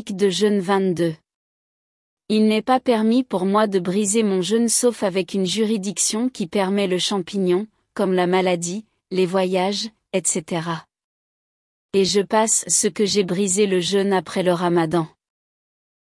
de jeûne 22. Il n'est pas permis pour moi de briser mon jeûne sauf avec une juridiction qui permet le champignon, comme la maladie, les voyages, etc. Et je passe ce que j'ai brisé le jeûne après le ramadan.